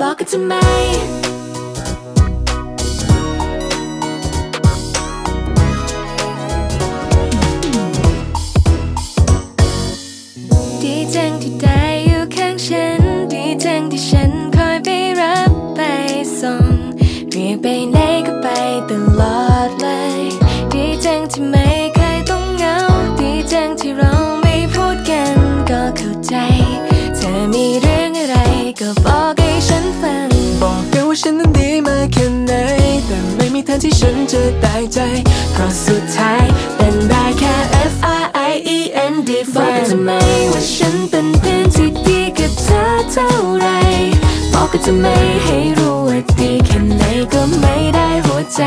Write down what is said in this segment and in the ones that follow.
บอกกันทำไมดีจังที่ได้อยู่ข้างฉัน ดีจังที่ฉันคอยไปรับไปส่งเรียกไปไหนก็ไปตลอดเลย ดีจังที่ไม่เคยต้องเหงา ดีจังที่เราไม่พูดกันก็เข้าใจ เธอมีเรื่องอะไรก็บอก ใจเพราะสุดท้ายเป็นได้แค่ F R I E N D บอกกัน friend ทำไมว่าฉันเป็นเพื่อนที่ดีกับเธอเท่าไรบอกกันทำไมให้รู้ว่าดีแค่ไหนก็ไม่ได้หัวใจ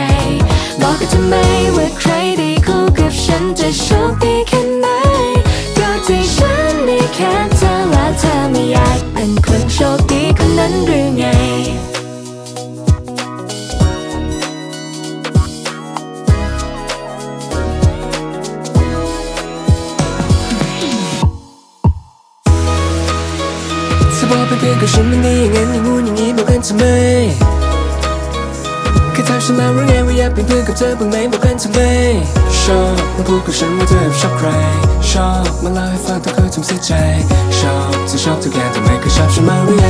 บอกกันทำไมว่า เธอบอกเป็นเพื่อนกับฉันมันดีอย่างนั้นอย่างงู้นอย่างนี้บอกกันทำไมแค่ถามฉันมาว่าไงว่าอยากเป็นเพื่อนกับเธอบ้างไหมบอกกันทำไมชอบมาพูดกับฉันว่าเธอชอบใคร ชอบมาเล่าให้ฟังต้อเคยทำเสียใจ ชอบเธอชอบทุกอย่างแต่ไม่เคยชอบฉันมาหรือไง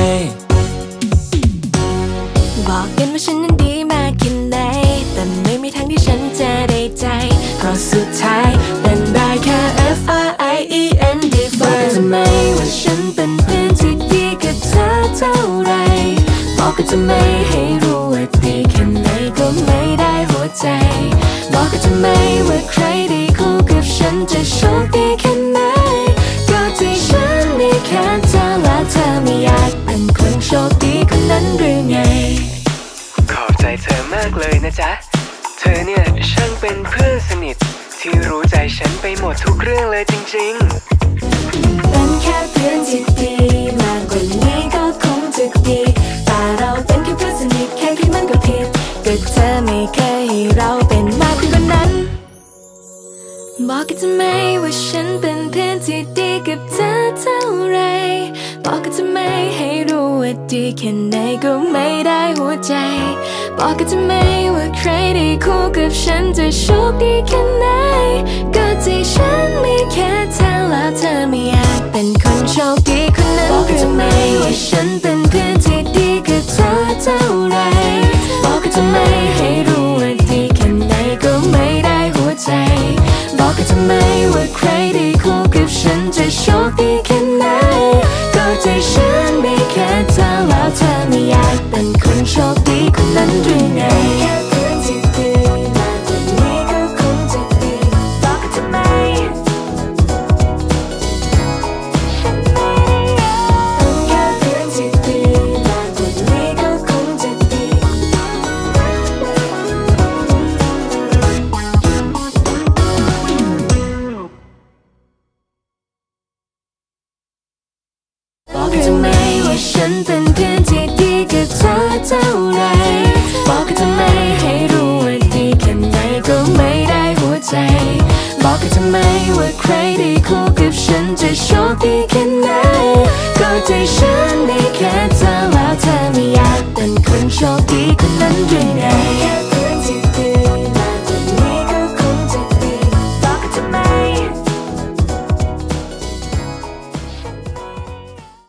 บอกกันว่าฉันนั้นดีมากแค่ไหนแต่ไม่มีทางที่ฉันจะได้ใจเพราะสุดท้าย กกันทำไมให้รู้ว่าดีแค่ไหนก็ไม่ได้หัวใจ บอกกันทำไมว่าใครได้คู่กับฉันจะโชคดีแค่ไหนก็ที่ฉันมีแค่เธอและเธอไม่อยากเป็นคนโชคดีคนนั้นหรือไง ขอบใจเธอมากเลยนะจ๊ะ เธอเนี่ยช่างเป็นเพื่อนสนิท ที่รู้ใจฉันไปหมดทุกเรื่องเลยจริงเป็นแค่เพื่อนที่ บอกกันทำไมว่าฉันเป็นเพื่อนที่ดีกับเธอเท่าไร บอกกันทำไมให้รู้ว่าดีแค่ไหนก็ไม่ได้หัวใจ บอกกันทำไมว่าใครได้คู่กับฉันจะโชคดีแค่ไหน ก็ที่ฉันมีแค่เธอแล้วเธอไม่อยากเป็นคนโชคดีคนนั้นบอกกันทำไมว่าฉันเป็นเพื่อนที่ดีกับเธอเท่าไร บอกกันทำไมว่าฉันเป็นเพื่อนที่ดีกับเธอเท่าไรบอกกันทำไมให้รู้ว่าดีแค่ไหนก็ไม่ได้หัวใจ บอกกันทำไมว่าใครได้คู่กับฉันจะโชคดีแค่ไหนก็ใจฉันมีแค่เธอแล้วเธอไม่อยากเป็นคนโชคดีคนนั้นด้วย